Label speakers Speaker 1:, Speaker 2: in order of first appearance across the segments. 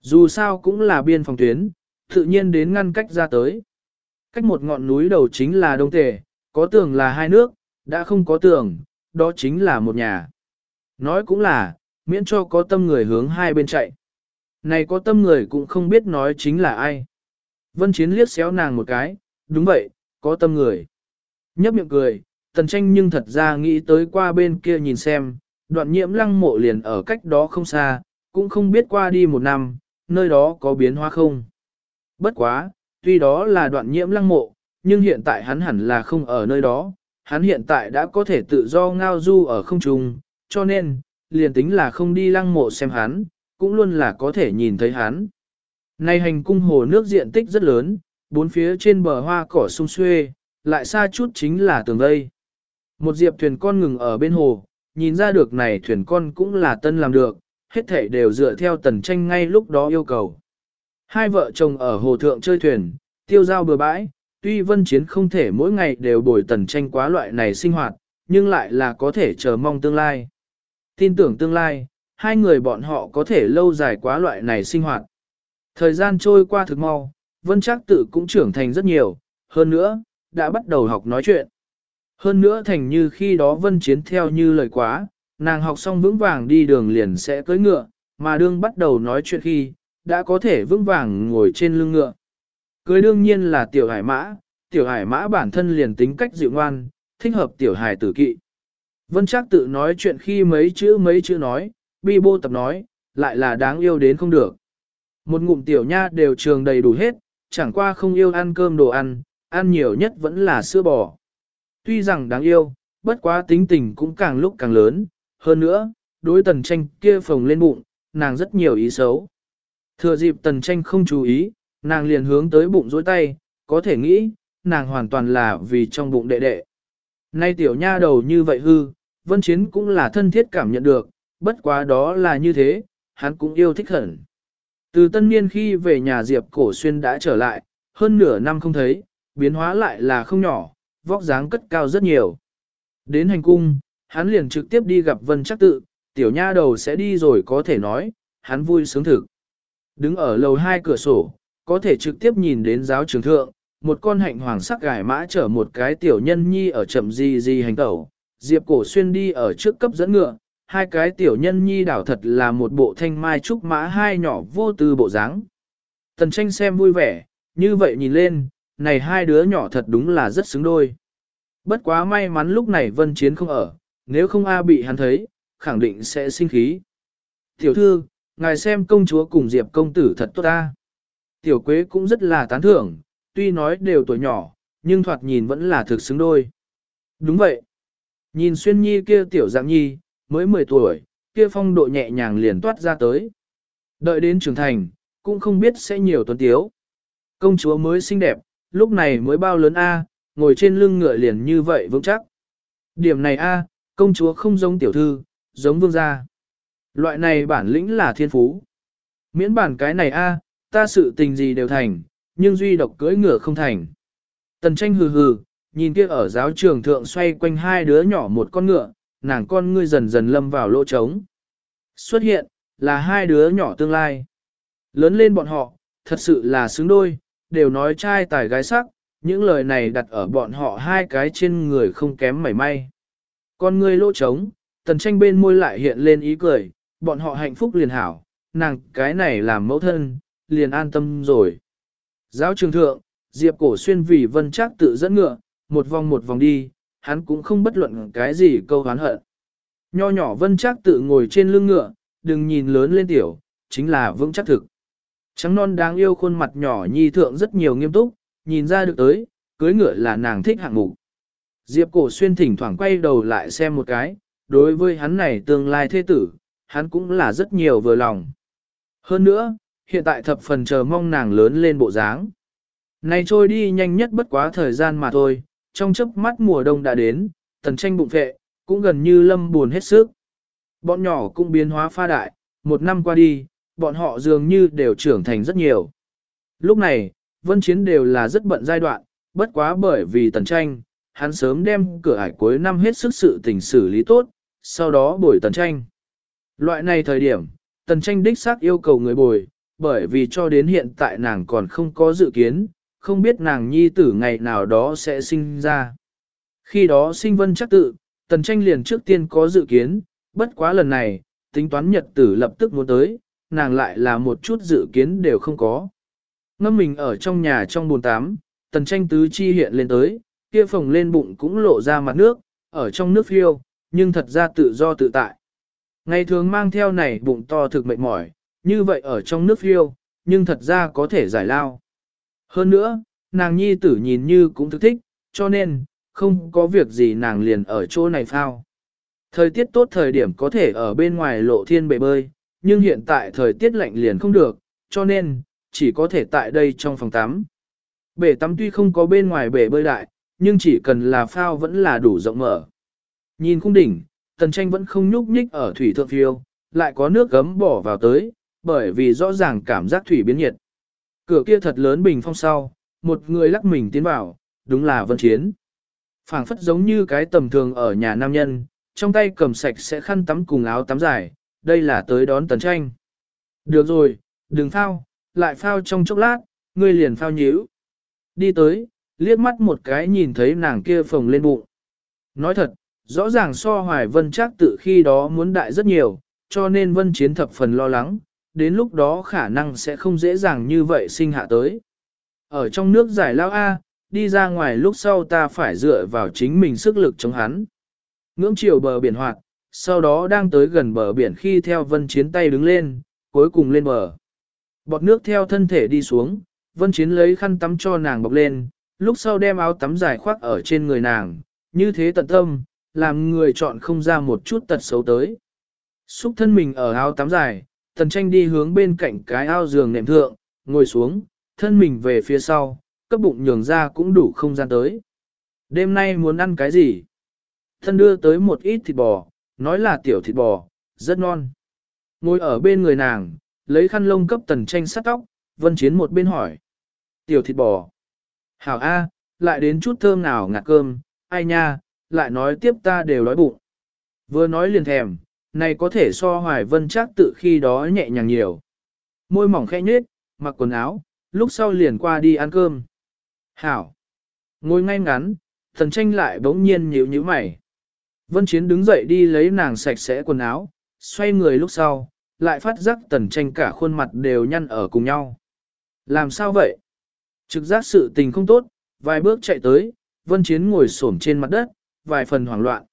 Speaker 1: Dù sao cũng là biên phòng tuyến, tự nhiên đến ngăn cách ra tới. Cách một ngọn núi đầu chính là Đông Tề, có tường là hai nước, đã không có tường, đó chính là một nhà. Nói cũng là, miễn cho có tâm người hướng hai bên chạy. Này có tâm người cũng không biết nói chính là ai. Vân Chiến liếc xéo nàng một cái, đúng vậy, có tâm người. Nhấp miệng cười, tần tranh nhưng thật ra nghĩ tới qua bên kia nhìn xem, đoạn nhiễm lăng mộ liền ở cách đó không xa, cũng không biết qua đi một năm, nơi đó có biến hóa không. Bất quá, tuy đó là đoạn nhiễm lăng mộ, nhưng hiện tại hắn hẳn là không ở nơi đó, hắn hiện tại đã có thể tự do ngao du ở không trung, cho nên, liền tính là không đi lăng mộ xem hắn, cũng luôn là có thể nhìn thấy hắn. nay hành cung hồ nước diện tích rất lớn, bốn phía trên bờ hoa cỏ sung xuê, lại xa chút chính là tường vây. Một diệp thuyền con ngừng ở bên hồ, nhìn ra được này thuyền con cũng là tân làm được, hết thể đều dựa theo tần tranh ngay lúc đó yêu cầu. Hai vợ chồng ở hồ thượng chơi thuyền, tiêu giao bừa bãi, tuy vân chiến không thể mỗi ngày đều bồi tần tranh quá loại này sinh hoạt, nhưng lại là có thể chờ mong tương lai. Tin tưởng tương lai, hai người bọn họ có thể lâu dài quá loại này sinh hoạt. Thời gian trôi qua thực mau, vân chắc tự cũng trưởng thành rất nhiều, hơn nữa, đã bắt đầu học nói chuyện. Hơn nữa thành như khi đó vân chiến theo như lời quá, nàng học xong vững vàng đi đường liền sẽ cưỡi ngựa, mà đương bắt đầu nói chuyện khi, đã có thể vững vàng ngồi trên lưng ngựa. Cưới đương nhiên là tiểu hải mã, tiểu hải mã bản thân liền tính cách dịu ngoan, thích hợp tiểu hải tử kỵ. Vân chắc tự nói chuyện khi mấy chữ mấy chữ nói, bi bô tập nói, lại là đáng yêu đến không được. Một ngụm tiểu nha đều trường đầy đủ hết, chẳng qua không yêu ăn cơm đồ ăn, ăn nhiều nhất vẫn là sữa bò. Tuy rằng đáng yêu, bất quá tính tình cũng càng lúc càng lớn, hơn nữa, đối tần tranh kia phồng lên bụng, nàng rất nhiều ý xấu. Thừa dịp tần tranh không chú ý, nàng liền hướng tới bụng dối tay, có thể nghĩ, nàng hoàn toàn là vì trong bụng đệ đệ. Nay tiểu nha đầu như vậy hư, vân chiến cũng là thân thiết cảm nhận được, bất quá đó là như thế, hắn cũng yêu thích hẳn. Từ tân niên khi về nhà Diệp Cổ Xuyên đã trở lại, hơn nửa năm không thấy, biến hóa lại là không nhỏ, vóc dáng cất cao rất nhiều. Đến hành cung, hắn liền trực tiếp đi gặp Vân Chắc Tự, tiểu nha đầu sẽ đi rồi có thể nói, hắn vui sướng thực. Đứng ở lầu hai cửa sổ, có thể trực tiếp nhìn đến giáo trường thượng, một con hạnh hoàng sắc gải mã chở một cái tiểu nhân nhi ở chậm di di hành tẩu, Diệp Cổ Xuyên đi ở trước cấp dẫn ngựa, hai cái tiểu nhân nhi đảo thật là một bộ thanh mai trúc mã hai nhỏ vô tư bộ dáng. Tần tranh xem vui vẻ, như vậy nhìn lên, này hai đứa nhỏ thật đúng là rất xứng đôi. Bất quá may mắn lúc này vân chiến không ở, nếu không A bị hắn thấy, khẳng định sẽ sinh khí. Tiểu thư, ngài xem công chúa cùng Diệp công tử thật tốt ta. Tiểu quế cũng rất là tán thưởng, tuy nói đều tuổi nhỏ, nhưng thoạt nhìn vẫn là thực xứng đôi. Đúng vậy. Nhìn xuyên nhi kia tiểu dạng nhi, mới 10 tuổi, kia phong độ nhẹ nhàng liền toát ra tới. Đợi đến trưởng thành, cũng không biết sẽ nhiều tuấn tiếu. Công chúa mới xinh đẹp, lúc này mới bao lớn A, ngồi trên lưng ngựa liền như vậy vững chắc. Điểm này A, công chúa không giống tiểu thư, giống vương gia. Loại này bản lĩnh là thiên phú. Miễn bản cái này A, ta sự tình gì đều thành, nhưng duy độc cưỡi ngựa không thành. Tần tranh hừ hừ, nhìn kia ở giáo trường thượng xoay quanh hai đứa nhỏ một con ngựa, nàng con ngươi dần dần lâm vào lỗ trống. Xuất hiện, là hai đứa nhỏ tương lai. Lớn lên bọn họ, thật sự là xứng đôi, đều nói trai tài gái sắc, những lời này đặt ở bọn họ hai cái trên người không kém mảy may. Con ngươi lỗ trống, tần tranh bên môi lại hiện lên ý cười, bọn họ hạnh phúc liền hảo, nàng cái này làm mẫu thân, liền an tâm rồi. Giáo trường thượng, Diệp Cổ Xuyên vì vân chắc tự dẫn ngựa, một vòng một vòng đi, hắn cũng không bất luận cái gì câu hán hận. Nho nhỏ vân chắc tự ngồi trên lưng ngựa, đừng nhìn lớn lên tiểu, chính là vững chắc thực. Trắng non đáng yêu khuôn mặt nhỏ nhi thượng rất nhiều nghiêm túc, nhìn ra được tới, cưới ngựa là nàng thích hạng mục. Diệp cổ xuyên thỉnh thoảng quay đầu lại xem một cái, đối với hắn này tương lai thế tử, hắn cũng là rất nhiều vừa lòng. Hơn nữa, hiện tại thập phần chờ mong nàng lớn lên bộ dáng. Này trôi đi nhanh nhất bất quá thời gian mà thôi, trong chớp mắt mùa đông đã đến, tần tranh bụng vệ, cũng gần như lâm buồn hết sức. Bọn nhỏ cũng biến hóa pha đại, một năm qua đi, bọn họ dường như đều trưởng thành rất nhiều. Lúc này, vân chiến đều là rất bận giai đoạn, bất quá bởi vì tần tranh, hắn sớm đem cửa ải cuối năm hết sức sự tình xử lý tốt, sau đó bồi tần tranh. Loại này thời điểm, tần tranh đích xác yêu cầu người bồi, bởi vì cho đến hiện tại nàng còn không có dự kiến, không biết nàng nhi tử ngày nào đó sẽ sinh ra. Khi đó sinh vân chắc tự, tần tranh liền trước tiên có dự kiến, bất quá lần này, tính toán nhật tử lập tức muốn tới, nàng lại là một chút dự kiến đều không có. Ngâm mình ở trong nhà trong bồn tám, tần tranh tứ chi hiện lên tới, kia phồng lên bụng cũng lộ ra mặt nước, ở trong nước phiêu, nhưng thật ra tự do tự tại. Ngày thường mang theo này bụng to thực mệt mỏi, như vậy ở trong nước phiêu, nhưng thật ra có thể giải lao. Hơn nữa, nàng nhi tử nhìn như cũng thức thích, cho nên, không có việc gì nàng liền ở chỗ này phao. Thời tiết tốt thời điểm có thể ở bên ngoài lộ thiên bể bơi, nhưng hiện tại thời tiết lạnh liền không được, cho nên, chỉ có thể tại đây trong phòng tắm. Bể tắm tuy không có bên ngoài bể bơi đại, nhưng chỉ cần là phao vẫn là đủ rộng mở. Nhìn cung đỉnh, tần tranh vẫn không nhúc nhích ở thủy thượng phiêu, lại có nước gấm bỏ vào tới, bởi vì rõ ràng cảm giác thủy biến nhiệt. Cửa kia thật lớn bình phong sau, một người lắc mình tiến vào, đúng là vân chiến. phảng phất giống như cái tầm thường ở nhà nam nhân, trong tay cầm sạch sẽ khăn tắm cùng áo tắm dài, đây là tới đón tần tranh. Được rồi, đừng phao, lại phao trong chốc lát, ngươi liền phao nhíu. Đi tới, liếc mắt một cái nhìn thấy nàng kia phồng lên bụng. Nói thật, rõ ràng so hoài vân chắc tự khi đó muốn đại rất nhiều, cho nên vân chiến thập phần lo lắng, đến lúc đó khả năng sẽ không dễ dàng như vậy sinh hạ tới. Ở trong nước giải lao A, đi ra ngoài lúc sau ta phải dựa vào chính mình sức lực chống hắn. Ngưỡng chiều bờ biển hoạt, sau đó đang tới gần bờ biển khi theo vân chiến tay đứng lên, cuối cùng lên bờ. Bọt nước theo thân thể đi xuống, vân chiến lấy khăn tắm cho nàng bọc lên, lúc sau đem áo tắm dài khoác ở trên người nàng, như thế tận tâm, làm người chọn không ra một chút tật xấu tới. Xúc thân mình ở áo tắm dài, tần tranh đi hướng bên cạnh cái ao giường nệm thượng, ngồi xuống, thân mình về phía sau, cấp bụng nhường ra cũng đủ không gian tới. Đêm nay muốn ăn cái gì? Thân đưa tới một ít thịt bò, nói là tiểu thịt bò, rất non. Ngồi ở bên người nàng, lấy khăn lông cấp tần tranh sắt tóc, vân chiến một bên hỏi. Tiểu thịt bò. Hảo A, lại đến chút thơm nào ngạt cơm, ai nha, lại nói tiếp ta đều đói bụng. Vừa nói liền thèm, này có thể so hoài vân chắc tự khi đó nhẹ nhàng nhiều. Môi mỏng khẽ nhếch, mặc quần áo, lúc sau liền qua đi ăn cơm. Hảo. Ngồi ngay ngắn, thần tranh lại bỗng nhiên nhíu nhíu mày. Vân Chiến đứng dậy đi lấy nàng sạch sẽ quần áo, xoay người lúc sau, lại phát giác tần tranh cả khuôn mặt đều nhăn ở cùng nhau. Làm sao vậy? Trực giác sự tình không tốt, vài bước chạy tới, Vân Chiến ngồi xổm trên mặt đất, vài phần hoảng loạn.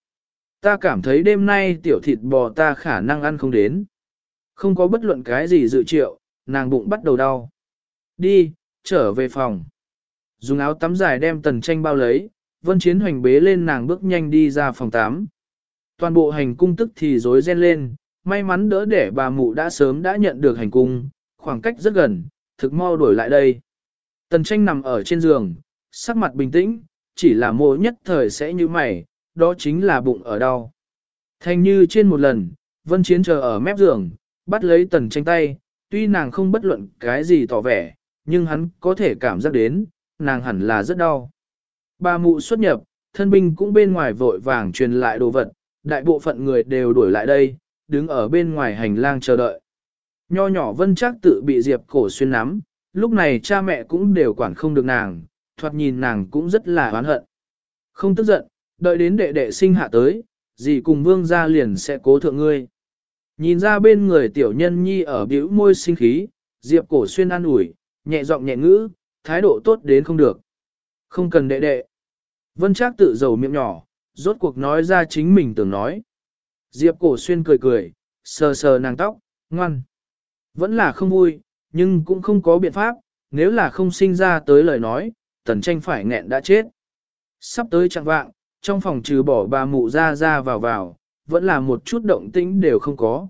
Speaker 1: Ta cảm thấy đêm nay tiểu thịt bò ta khả năng ăn không đến. Không có bất luận cái gì dự triệu, nàng bụng bắt đầu đau. Đi, trở về phòng. Dùng áo tắm dài đem tần tranh bao lấy, vân chiến hoành bế lên nàng bước nhanh đi ra phòng tắm. Toàn bộ hành cung tức thì rối ren lên, may mắn đỡ để bà mụ đã sớm đã nhận được hành cung, khoảng cách rất gần, thực mau đổi lại đây. Tần tranh nằm ở trên giường, sắc mặt bình tĩnh, chỉ là mồ nhất thời sẽ như mày, đó chính là bụng ở đau. Thanh như trên một lần, vân chiến chờ ở mép giường, bắt lấy tần tranh tay, tuy nàng không bất luận cái gì tỏ vẻ, nhưng hắn có thể cảm giác đến, nàng hẳn là rất đau. Bà mụ xuất nhập, thân binh cũng bên ngoài vội vàng truyền lại đồ vật, đại bộ phận người đều đuổi lại đây, đứng ở bên ngoài hành lang chờ đợi. Nho nhỏ vân chắc tự bị diệp cổ xuyên nắm, lúc này cha mẹ cũng đều quản không được nàng, thoạt nhìn nàng cũng rất là oán hận. Không tức giận, đợi đến đệ đệ sinh hạ tới, dì cùng vương gia liền sẽ cố thượng ngươi. Nhìn ra bên người tiểu nhân nhi ở biểu môi sinh khí, diệp cổ xuyên an ủi, nhẹ giọng nhẹ ngữ, thái độ tốt đến không được. Không cần đệ đệ. Vân Trác tự giàu miệng nhỏ, rốt cuộc nói ra chính mình tưởng nói. Diệp cổ xuyên cười cười, sờ sờ nàng tóc, ngoan. Vẫn là không vui, nhưng cũng không có biện pháp, nếu là không sinh ra tới lời nói, tần tranh phải nghẹn đã chết. Sắp tới chẳng vạng, trong phòng trừ bỏ bà mụ ra ra vào vào, vẫn là một chút động tĩnh đều không có.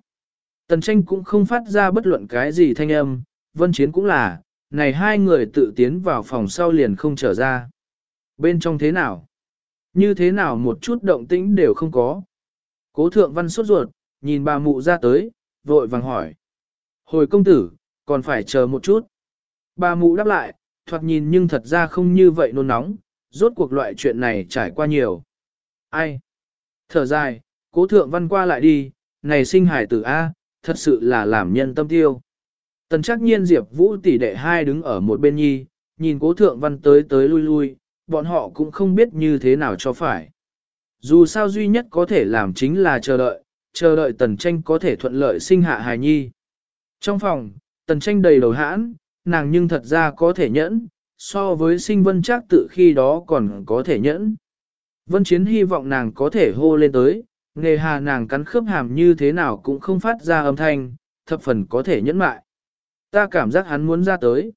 Speaker 1: Tần tranh cũng không phát ra bất luận cái gì thanh âm, vân chiến cũng là, này hai người tự tiến vào phòng sau liền không trở ra. Bên trong thế nào? Như thế nào một chút động tĩnh đều không có. Cố thượng văn sốt ruột, nhìn bà mụ ra tới, vội vàng hỏi. Hồi công tử, còn phải chờ một chút. Bà mụ đáp lại, thoạt nhìn nhưng thật ra không như vậy nôn nóng, rốt cuộc loại chuyện này trải qua nhiều. Ai? Thở dài, cố thượng văn qua lại đi, này sinh hải tử A, thật sự là làm nhân tâm tiêu. Tần chắc nhiên Diệp Vũ tỷ đệ hai đứng ở một bên nhi, nhìn cố thượng văn tới tới lui lui, bọn họ cũng không biết như thế nào cho phải. Dù sao duy nhất có thể làm chính là chờ đợi, chờ đợi tần tranh có thể thuận lợi sinh hạ hài nhi. Trong phòng, tần tranh đầy đầu hãn, nàng nhưng thật ra có thể nhẫn, so với sinh vân chắc tự khi đó còn có thể nhẫn. Vân Chiến hy vọng nàng có thể hô lên tới, nghề hà nàng cắn khớp hàm như thế nào cũng không phát ra âm thanh, thập phần có thể nhẫn mại. Ta cảm giác hắn muốn ra tới.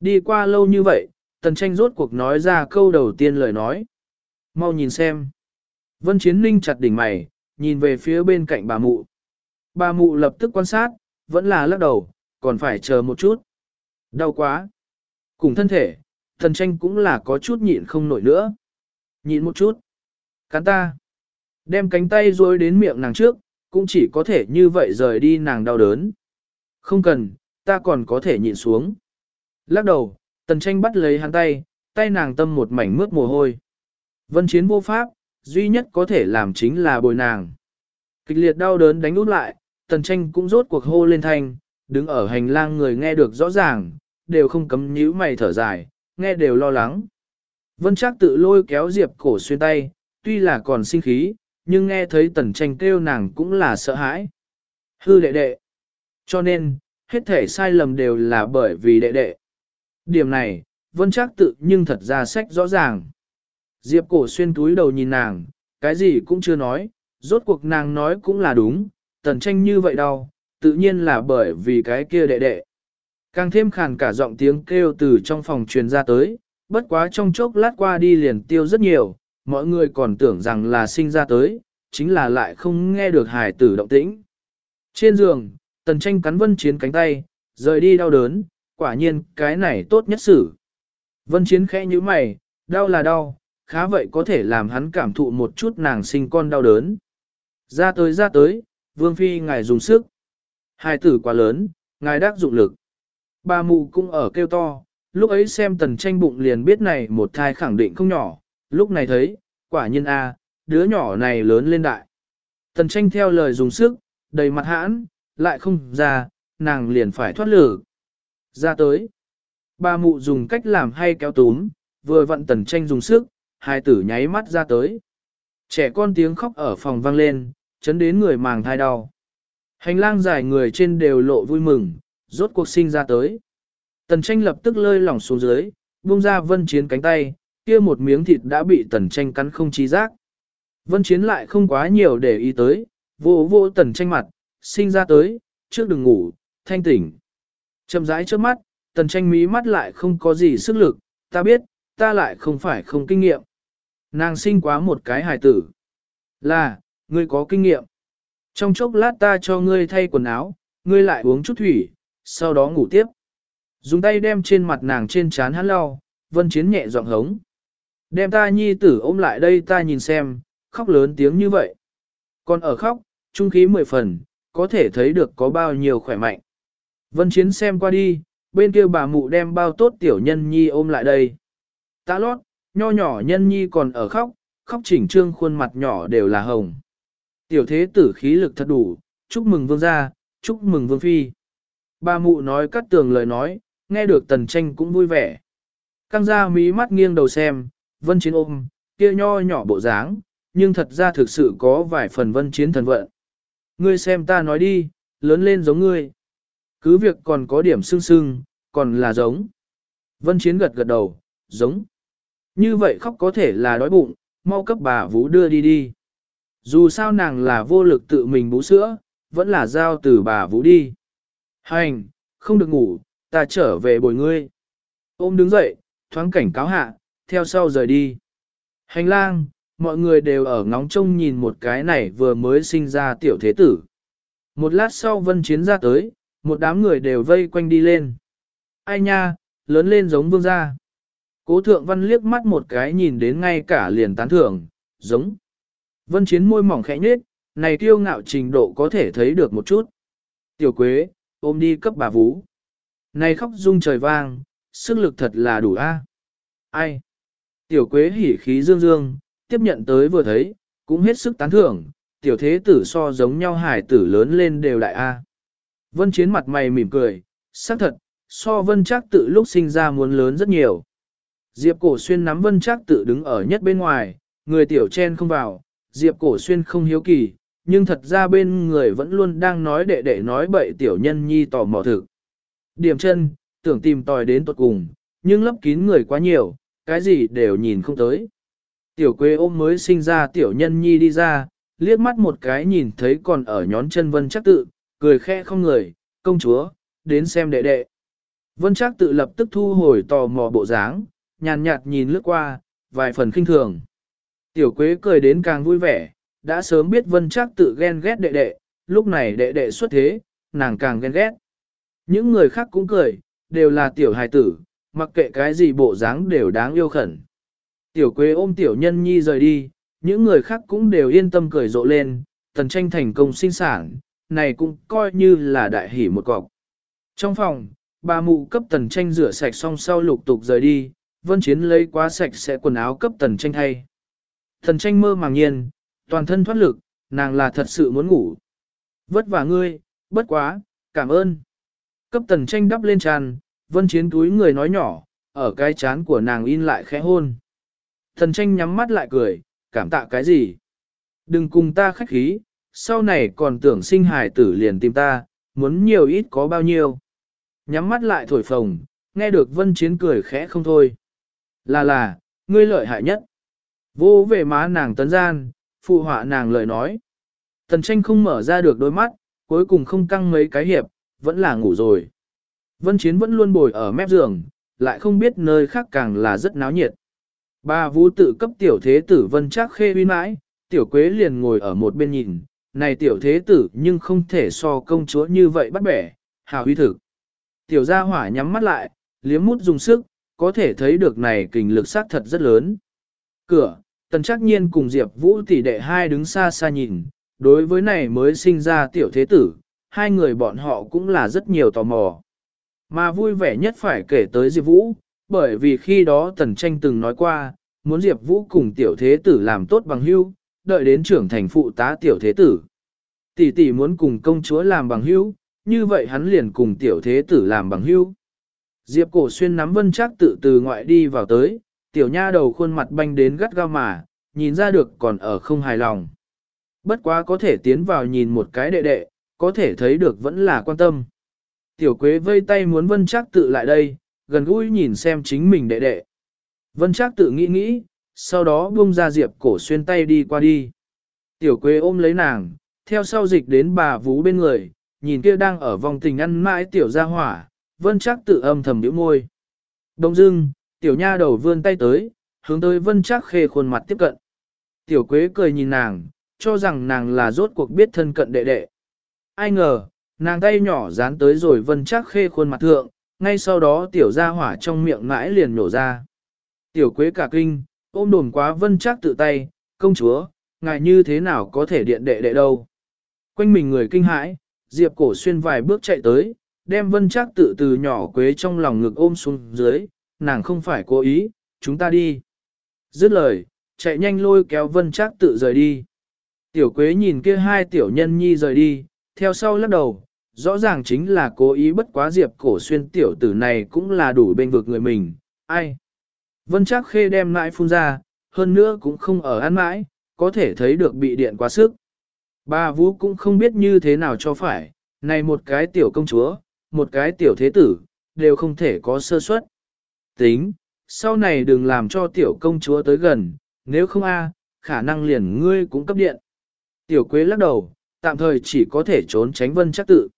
Speaker 1: Đi qua lâu như vậy, tần tranh rốt cuộc nói ra câu đầu tiên lời nói. Mau nhìn xem. Vân Chiến Ninh chặt đỉnh mày, nhìn về phía bên cạnh bà mụ. Bà mụ lập tức quan sát, vẫn là lắc đầu, còn phải chờ một chút. Đau quá. Cùng thân thể, thần tranh cũng là có chút nhịn không nổi nữa. Nhịn một chút. Cắn ta. Đem cánh tay rối đến miệng nàng trước, cũng chỉ có thể như vậy rời đi nàng đau đớn. Không cần, ta còn có thể nhịn xuống. Lắc đầu, tần tranh bắt lấy hắn tay, tay nàng tâm một mảnh mướt mồ hôi. Vân chiến vô pháp, duy nhất có thể làm chính là bồi nàng. Kịch liệt đau đớn đánh út lại, tần tranh cũng rốt cuộc hô lên thanh, đứng ở hành lang người nghe được rõ ràng, đều không cấm nhíu mày thở dài, nghe đều lo lắng. Vân trác tự lôi kéo Diệp cổ xuyên tay, tuy là còn sinh khí, nhưng nghe thấy tần tranh kêu nàng cũng là sợ hãi. Hư đệ đệ. Cho nên, hết thể sai lầm đều là bởi vì đệ đệ. Điểm này, Vân trác tự nhưng thật ra sách rõ ràng. Diệp cổ xuyên túi đầu nhìn nàng, cái gì cũng chưa nói, rốt cuộc nàng nói cũng là đúng, tần tranh như vậy đâu, tự nhiên là bởi vì cái kia đệ đệ. Càng thêm khàn cả giọng tiếng kêu từ trong phòng truyền ra tới, bất quá trong chốc lát qua đi liền tiêu rất nhiều, mọi người còn tưởng rằng là sinh ra tới, chính là lại không nghe được hài tử động tĩnh. Trên giường, tần tranh cắn vân chiến cánh tay, rời đi đau đớn, quả nhiên cái này tốt nhất xử. Vân chiến khẽ như mày, đau là đau, khá vậy có thể làm hắn cảm thụ một chút nàng sinh con đau đớn. Ra tới ra tới, vương phi ngài dùng sức. Hai tử quá lớn, ngài đắc dụng lực. Bà mụ cũng ở kêu to, lúc ấy xem tần tranh bụng liền biết này một thai khẳng định không nhỏ, lúc này thấy, quả nhiên a, đứa nhỏ này lớn lên đại. Tần tranh theo lời dùng sức, đầy mặt hãn, lại không ra, nàng liền phải thoát lử. Ra tới, bà mụ dùng cách làm hay kéo túm, vừa vận tần tranh dùng sức, hai tử nháy mắt ra tới. Trẻ con tiếng khóc ở phòng vang lên, chấn đến người màng thai đau. Hành lang dài người trên đều lộ vui mừng, rốt cuộc sinh ra tới. Tần tranh lập tức lơi lỏng xuống dưới, buông ra vân chiến cánh tay, kia một miếng thịt đã bị tần tranh cắn không trí giác. Vân chiến lại không quá nhiều để ý tới, vô vô tần tranh mặt, sinh ra tới, trước đừng ngủ, thanh tỉnh. Chậm rãi trước mắt, tần tranh mí mắt lại không có gì sức lực, ta biết, ta lại không phải không kinh nghiệm. Nàng sinh quá một cái hài tử. Là, ngươi có kinh nghiệm. Trong chốc lát ta cho ngươi thay quần áo, ngươi lại uống chút thủy, sau đó ngủ tiếp. Dùng tay đem trên mặt nàng trên chán hắn lau, vân chiến nhẹ giọng hống. Đem ta nhi tử ôm lại đây ta nhìn xem, khóc lớn tiếng như vậy. Còn ở khóc, trung khí mười phần, có thể thấy được có bao nhiêu khỏe mạnh. Vân chiến xem qua đi, bên kia bà mụ đem bao tốt tiểu nhân nhi ôm lại đây. Ta lót, nho nhỏ nhân nhi còn ở khóc, khóc chỉnh trương khuôn mặt nhỏ đều là hồng. Tiểu thế tử khí lực thật đủ, chúc mừng vương gia, chúc mừng vương phi. Bà mụ nói cắt tường lời nói, nghe được tần tranh cũng vui vẻ. Căng ra mí mắt nghiêng đầu xem, vân chiến ôm, kia nho nhỏ bộ dáng, nhưng thật ra thực sự có vài phần vân chiến thần vận. Ngươi xem ta nói đi, lớn lên giống ngươi. Cứ việc còn có điểm sưng sưng, còn là giống. Vân chiến gật gật đầu, giống. Như vậy khóc có thể là đói bụng, mau cấp bà Vũ đưa đi đi. Dù sao nàng là vô lực tự mình bú sữa, vẫn là giao từ bà Vũ đi. Hành, không được ngủ, ta trở về bồi ngươi. Ôm đứng dậy, thoáng cảnh cáo hạ, theo sau rời đi. Hành lang, mọi người đều ở ngóng trông nhìn một cái này vừa mới sinh ra tiểu thế tử. Một lát sau vân chiến ra tới, một đám người đều vây quanh đi lên. Ai nha, lớn lên giống vương gia. Cố thượng văn liếc mắt một cái nhìn đến ngay cả liền tán thưởng, giống. Vân chiến môi mỏng khẽ nhết, này kiêu ngạo trình độ có thể thấy được một chút. Tiểu quế, ôm đi cấp bà vú. Này khóc rung trời vang, sức lực thật là đủ a. Ai? Tiểu quế hỉ khí dương dương, tiếp nhận tới vừa thấy, cũng hết sức tán thưởng, tiểu thế tử so giống nhau hải tử lớn lên đều đại a. Vân chiến mặt mày mỉm cười, xác thật, so vân chắc tự lúc sinh ra muốn lớn rất nhiều. Diệp cổ xuyên nắm vân chắc tự đứng ở nhất bên ngoài, người tiểu chen không vào, Diệp cổ xuyên không hiếu kỳ, nhưng thật ra bên người vẫn luôn đang nói đệ đệ nói bậy tiểu nhân nhi tò mò thực. Điểm chân, tưởng tìm tòi đến tuột cùng, nhưng lấp kín người quá nhiều, cái gì đều nhìn không tới. Tiểu quê ôm mới sinh ra tiểu nhân nhi đi ra, liếc mắt một cái nhìn thấy còn ở nhón chân vân chắc tự, cười khẽ không người, công chúa, đến xem đệ đệ. Vân chắc tự lập tức thu hồi tò mò bộ dáng, nhàn nhạt nhìn lướt qua, vài phần khinh thường. Tiểu quế cười đến càng vui vẻ, đã sớm biết vân chắc tự ghen ghét đệ đệ, lúc này đệ đệ xuất thế, nàng càng ghen ghét. Những người khác cũng cười, đều là tiểu hài tử, mặc kệ cái gì bộ dáng đều đáng yêu khẩn. Tiểu quế ôm tiểu nhân nhi rời đi, những người khác cũng đều yên tâm cười rộ lên, tần tranh thành công sinh sản, này cũng coi như là đại hỷ một cọc. Trong phòng, bà mụ cấp tần tranh rửa sạch xong sau lục tục rời đi, vân chiến lấy quá sạch sẽ quần áo cấp tần tranh thay. Thần tranh mơ màng nhiên, toàn thân thoát lực, nàng là thật sự muốn ngủ. Vất vả ngươi, bất quá, cảm ơn. Cấp tần tranh đắp lên tràn, vân chiến túi người nói nhỏ, ở cái chán của nàng in lại khẽ hôn. Thần tranh nhắm mắt lại cười, cảm tạ cái gì? Đừng cùng ta khách khí, sau này còn tưởng sinh hài tử liền tìm ta, muốn nhiều ít có bao nhiêu. Nhắm mắt lại thổi phồng, nghe được vân chiến cười khẽ không thôi. Là là, ngươi lợi hại nhất. Vô về má nàng tấn gian, phụ họa nàng lời nói. Tần tranh không mở ra được đôi mắt, cuối cùng không căng mấy cái hiệp, vẫn là ngủ rồi. Vân chiến vẫn luôn bồi ở mép giường, lại không biết nơi khác càng là rất náo nhiệt. Ba vũ tự cấp tiểu thế tử vân trác khê uy mãi, tiểu quế liền ngồi ở một bên nhìn, này tiểu thế tử nhưng không thể so công chúa như vậy bắt bẻ, hào huy thực. Tiểu gia hỏa nhắm mắt lại, liếm mút dùng sức, có thể thấy được này kình lực sát thật rất lớn. Cửa, tần Trác nhiên cùng Diệp Vũ tỷ đệ hai đứng xa xa nhìn, đối với này mới sinh ra tiểu thế tử, hai người bọn họ cũng là rất nhiều tò mò. Mà vui vẻ nhất phải kể tới Diệp Vũ, bởi vì khi đó tần tranh từng nói qua, muốn Diệp Vũ cùng tiểu thế tử làm tốt bằng hữu, đợi đến trưởng thành phụ tá tiểu thế tử. Tỷ tỷ muốn cùng công chúa làm bằng hữu, như vậy hắn liền cùng tiểu thế tử làm bằng hữu. Diệp cổ xuyên nắm vân Trác tự từ ngoại đi vào tới, tiểu nha đầu khuôn mặt banh đến gắt gao mà, nhìn ra được còn ở không hài lòng. Bất quá có thể tiến vào nhìn một cái đệ đệ, có thể thấy được vẫn là quan tâm. Tiểu quế vây tay muốn vân chắc tự lại đây, gần gũi nhìn xem chính mình đệ đệ. Vân chắc tự nghĩ nghĩ, sau đó buông ra diệp cổ xuyên tay đi qua đi. Tiểu quế ôm lấy nàng, theo sau dịch đến bà vú bên người, nhìn kia đang ở vòng tình ăn mãi tiểu ra hỏa, vân chắc tự âm thầm nhíu môi. Đông dưng, tiểu nha đầu vươn tay tới, hướng tới vân chắc khê khuôn mặt tiếp cận. Tiểu quế cười nhìn nàng, cho rằng nàng là rốt cuộc biết thân cận đệ đệ. Ai ngờ, nàng tay nhỏ dán tới rồi vân chắc khê khuôn mặt thượng, ngay sau đó tiểu ra hỏa trong miệng mãi liền nổ ra. Tiểu quế cả kinh, ôm đồn quá vân chắc tự tay, công chúa, ngài như thế nào có thể điện đệ đệ đâu. Quanh mình người kinh hãi, Diệp cổ xuyên vài bước chạy tới, đem vân chắc tự từ nhỏ quế trong lòng ngực ôm xuống dưới, nàng không phải cố ý, chúng ta đi. Dứt lời, chạy nhanh lôi kéo vân chắc tự rời đi. Tiểu quế nhìn kia hai tiểu nhân nhi rời đi, theo sau lắc đầu, rõ ràng chính là cố ý bất quá diệp cổ xuyên tiểu tử này cũng là đủ bên vực người mình, ai. Vân chắc khê đem lại phun ra, hơn nữa cũng không ở ăn mãi, có thể thấy được bị điện quá sức. Bà Vũ cũng không biết như thế nào cho phải, này một cái tiểu công chúa, một cái tiểu thế tử, đều không thể có sơ suất. Tính, sau này đừng làm cho tiểu công chúa tới gần, nếu không a, khả năng liền ngươi cũng cấp điện. Tiểu quế lắc đầu, tạm thời chỉ có thể trốn tránh vân chắc tự.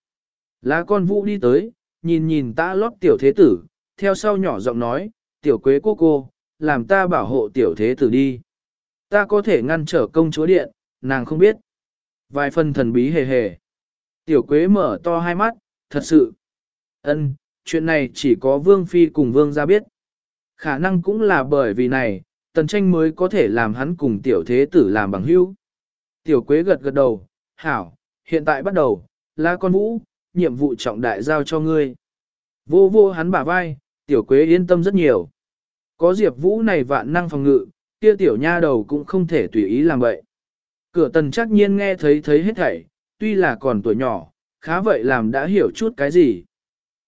Speaker 1: Lá con vũ đi tới, nhìn nhìn ta lót tiểu thế tử, theo sau nhỏ giọng nói, tiểu quế cô cô, làm ta bảo hộ tiểu thế tử đi. Ta có thể ngăn trở công chúa điện, nàng không biết. Vài phần thần bí hề hề. Tiểu quế mở to hai mắt, thật sự. ân, chuyện này chỉ có vương phi cùng vương gia biết. Khả năng cũng là bởi vì này, tần tranh mới có thể làm hắn cùng tiểu thế tử làm bằng hữu. Tiểu quế gật gật đầu, hảo, hiện tại bắt đầu, là con vũ, nhiệm vụ trọng đại giao cho ngươi. Vô vô hắn bả vai, tiểu quế yên tâm rất nhiều. Có diệp vũ này vạn năng phòng ngự, kia tiểu nha đầu cũng không thể tùy ý làm vậy. Cửa tần chắc nhiên nghe thấy thấy hết thảy, tuy là còn tuổi nhỏ, khá vậy làm đã hiểu chút cái gì.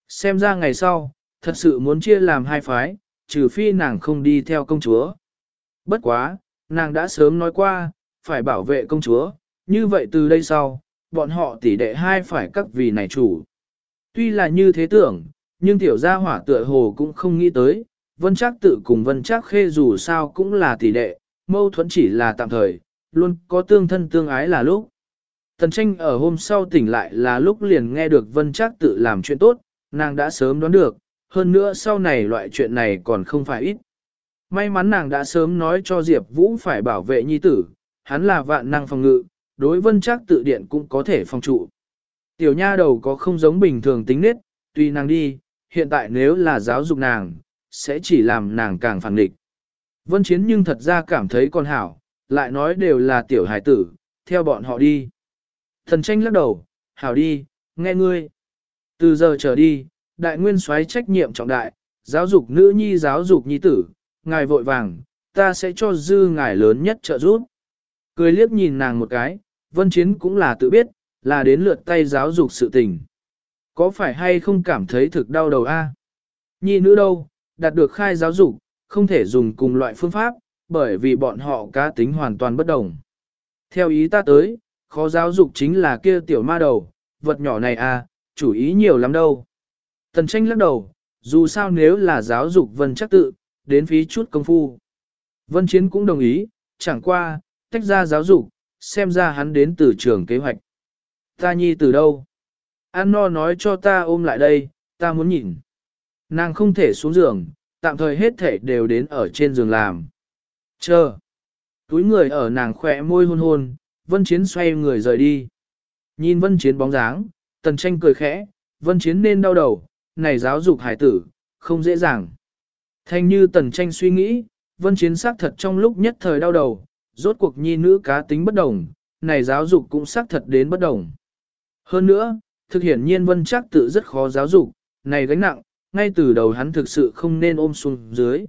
Speaker 1: Xem ra ngày sau, thật sự muốn chia làm hai phái, trừ phi nàng không đi theo công chúa. Bất quá, nàng đã sớm nói qua, phải bảo vệ công chúa, như vậy từ đây sau, bọn họ tỷ đệ hai phải các vì này chủ. Tuy là như thế tưởng, nhưng tiểu gia hỏa tựa hồ cũng không nghĩ tới, vân chắc tự cùng vân chắc khê dù sao cũng là tỷ đệ, mâu thuẫn chỉ là tạm thời, luôn có tương thân tương ái là lúc. Tần tranh ở hôm sau tỉnh lại là lúc liền nghe được vân chắc tự làm chuyện tốt, nàng đã sớm đoán được, hơn nữa sau này loại chuyện này còn không phải ít. May mắn nàng đã sớm nói cho Diệp Vũ phải bảo vệ nhi tử, hắn là vạn năng phòng ngự, đối vân chắc tự điện cũng có thể phòng trụ. Tiểu nha đầu có không giống bình thường tính nết, tuy nàng đi, hiện tại nếu là giáo dục nàng, sẽ chỉ làm nàng càng phản địch. Vân Chiến nhưng thật ra cảm thấy con hảo, lại nói đều là tiểu hải tử, theo bọn họ đi. Thần tranh lắc đầu, hảo đi, nghe ngươi. Từ giờ trở đi, đại nguyên soái trách nhiệm trọng đại, giáo dục nữ nhi giáo dục nhi tử, ngài vội vàng, ta sẽ cho dư ngài lớn nhất trợ giúp. Cười liếc nhìn nàng một cái, vân chiến cũng là tự biết, là đến lượt tay giáo dục sự tình. Có phải hay không cảm thấy thực đau đầu a? Nhi nữ đâu, đạt được khai giáo dục, không thể dùng cùng loại phương pháp, bởi vì bọn họ cá tính hoàn toàn bất đồng. Theo ý ta tới, khó giáo dục chính là kia tiểu ma đầu, vật nhỏ này à, chủ ý nhiều lắm đâu. Tần tranh lắc đầu, dù sao nếu là giáo dục vân chắc tự, đến phí chút công phu. Vân Chiến cũng đồng ý, chẳng qua, tách ra giáo dục, xem ra hắn đến từ trường kế hoạch. Ta nhi từ đâu? An no nói cho ta ôm lại đây, ta muốn nhìn. Nàng không thể xuống giường, tạm thời hết thể đều đến ở trên giường làm. Chờ. Túi người ở nàng khỏe môi hôn hôn, Vân Chiến xoay người rời đi. Nhìn Vân Chiến bóng dáng, Tần Tranh cười khẽ, Vân Chiến nên đau đầu, này giáo dục hải tử, không dễ dàng. Thanh như Tần Tranh suy nghĩ, Vân Chiến xác thật trong lúc nhất thời đau đầu, rốt cuộc nhi nữ cá tính bất đồng, này giáo dục cũng xác thật đến bất đồng. Hơn nữa, thực hiện nhiên Vân chắc tự rất khó giáo dục, này gánh nặng, ngay từ đầu hắn thực sự không nên ôm xuống dưới.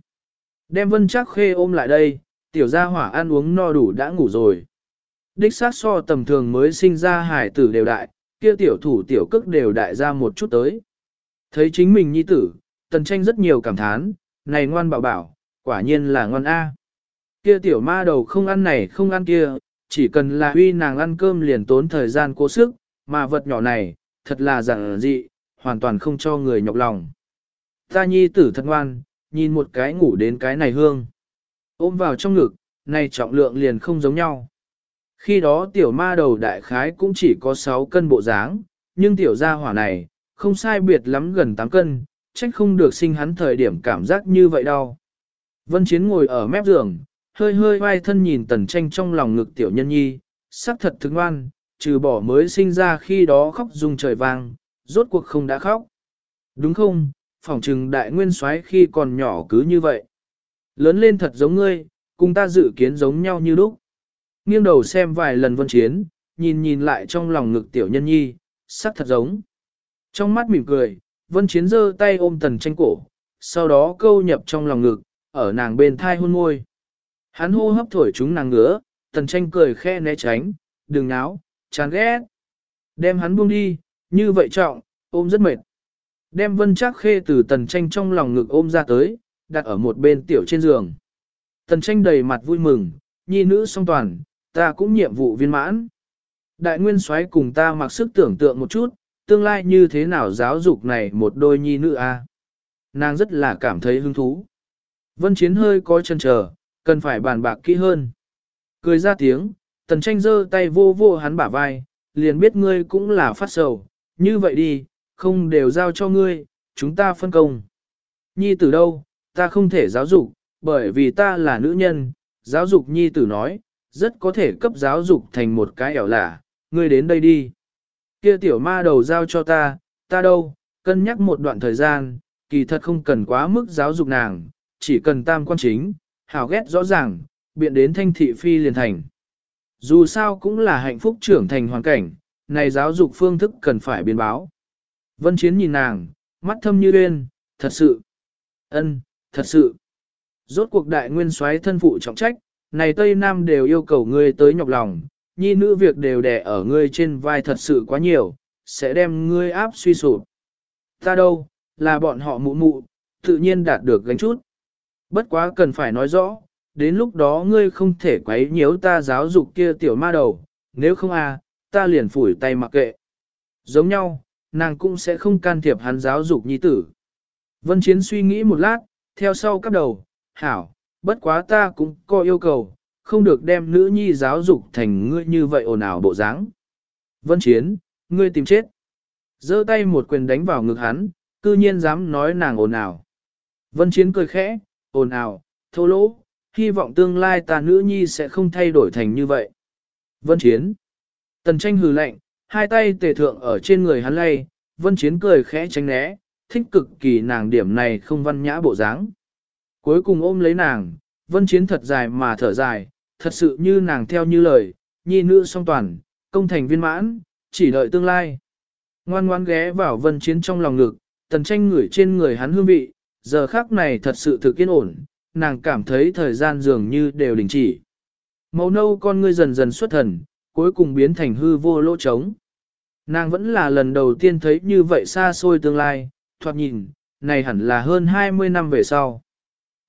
Speaker 1: Đem Vân chắc khê ôm lại đây, tiểu gia hỏa ăn uống no đủ đã ngủ rồi. Đích sát so tầm thường mới sinh ra hải tử đều đại, kia tiểu thủ tiểu cước đều đại ra một chút tới. Thấy chính mình nhi tử, tần tranh rất nhiều cảm thán, này ngoan bảo bảo, quả nhiên là ngoan A. Kia tiểu ma đầu không ăn này không ăn kia, chỉ cần là huy nàng ăn cơm liền tốn thời gian cố sức, mà vật nhỏ này, thật là giản dị, hoàn toàn không cho người nhọc lòng. Ta nhi tử thật ngoan, nhìn một cái ngủ đến cái này hương. Ôm vào trong ngực, này trọng lượng liền không giống nhau. Khi đó tiểu ma đầu đại khái cũng chỉ có 6 cân bộ dáng, nhưng tiểu gia hỏa này, không sai biệt lắm gần 8 cân, trách không được sinh hắn thời điểm cảm giác như vậy đâu. Vân Chiến ngồi ở mép giường, hơi hơi vai thân nhìn tần tranh trong lòng ngực tiểu nhân nhi, sắc thật thức ngoan, trừ bỏ mới sinh ra khi đó khóc rung trời vang, rốt cuộc không đã khóc. Đúng không, phỏng trừng đại nguyên soái khi còn nhỏ cứ như vậy. Lớn lên thật giống ngươi, cùng ta dự kiến giống nhau như lúc. Nghiêng đầu xem vài lần vân chiến, nhìn nhìn lại trong lòng ngực tiểu nhân nhi, sắc thật giống. Trong mắt mỉm cười, vân chiến giơ tay ôm tần tranh cổ, sau đó câu nhập trong lòng ngực, ở nàng bên thai hôn môi. Hắn hô hấp thổi chúng nàng ngứa, tần tranh cười khe né tránh, đừng náo, chán ghét. Đem hắn buông đi, như vậy trọng, ôm rất mệt. Đem vân chắc khê từ tần tranh trong lòng ngực ôm ra tới, đặt ở một bên tiểu trên giường. Tần tranh đầy mặt vui mừng, nhi nữ song toàn, ta cũng nhiệm vụ viên mãn. Đại nguyên soái cùng ta mặc sức tưởng tượng một chút, tương lai như thế nào giáo dục này một đôi nhi nữ a? Nàng rất là cảm thấy hứng thú. Vân Chiến hơi có chân chờ, cần phải bàn bạc kỹ hơn. Cười ra tiếng, tần tranh giơ tay vô vô hắn bả vai, liền biết ngươi cũng là phát sầu, như vậy đi, không đều giao cho ngươi, chúng ta phân công. Nhi tử đâu, ta không thể giáo dục, bởi vì ta là nữ nhân, giáo dục nhi tử nói, rất có thể cấp giáo dục thành một cái ẻo lả, ngươi đến đây đi. Kia tiểu ma đầu giao cho ta, ta đâu, cân nhắc một đoạn thời gian, kỳ thật không cần quá mức giáo dục nàng, chỉ cần tam quan chính, hào ghét rõ ràng, biện đến thanh thị phi liền thành. Dù sao cũng là hạnh phúc trưởng thành hoàn cảnh, này giáo dục phương thức cần phải biến báo. Vân Chiến nhìn nàng, mắt thâm như đen, thật sự. ân, thật sự. Rốt cuộc đại nguyên soái thân phụ trọng trách, này Tây Nam đều yêu cầu ngươi tới nhọc lòng, nhi nữ việc đều đè ở ngươi trên vai thật sự quá nhiều, sẽ đem ngươi áp suy sụp. Ta đâu, là bọn họ mụ mụ, tự nhiên đạt được gánh chút. Bất quá cần phải nói rõ, đến lúc đó ngươi không thể quấy nhiễu ta giáo dục kia tiểu ma đầu, nếu không à, ta liền phủi tay mặc kệ. Giống nhau, nàng cũng sẽ không can thiệp hắn giáo dục nhi tử. Vân Chiến suy nghĩ một lát, theo sau cắp đầu, hảo, bất quá ta cũng có yêu cầu, không được đem nữ nhi giáo dục thành ngươi như vậy ồn ào bộ dáng. Vân Chiến, ngươi tìm chết. giơ tay một quyền đánh vào ngực hắn, cư nhiên dám nói nàng ồn ào. Vân Chiến cười khẽ, ồn ào, thô lỗ, hy vọng tương lai ta nữ nhi sẽ không thay đổi thành như vậy. Vân Chiến. Tần tranh hừ lạnh, hai tay tề thượng ở trên người hắn lay, Vân Chiến cười khẽ tránh né, thích cực kỳ nàng điểm này không văn nhã bộ dáng. Cuối cùng ôm lấy nàng, Vân Chiến thật dài mà thở dài, thật sự như nàng theo như lời, nhi nữ song toàn, công thành viên mãn, chỉ đợi tương lai. Ngoan ngoan ghé vào Vân Chiến trong lòng ngực, tần tranh ngửi trên người hắn hương vị, giờ khắc này thật sự thực yên ổn, nàng cảm thấy thời gian dường như đều đình chỉ. Màu nâu con ngươi dần dần xuất thần, cuối cùng biến thành hư vô lỗ trống. Nàng vẫn là lần đầu tiên thấy như vậy xa xôi tương lai, thoạt nhìn, này hẳn là hơn 20 năm về sau.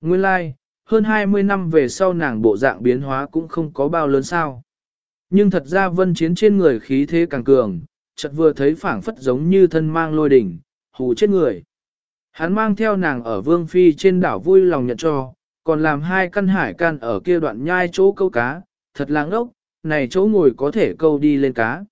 Speaker 1: Nguyên lai, like, hơn 20 năm về sau nàng bộ dạng biến hóa cũng không có bao lớn sao. Nhưng thật ra vân chiến trên người khí thế càng cường, chợt vừa thấy phảng phất giống như thân mang lôi đỉnh, hù chết người. Hắn mang theo nàng ở vương phi trên đảo vui lòng nhận cho, còn làm hai căn hải can ở kia đoạn nhai chỗ câu cá, thật lãng ốc, này chỗ ngồi có thể câu đi lên cá.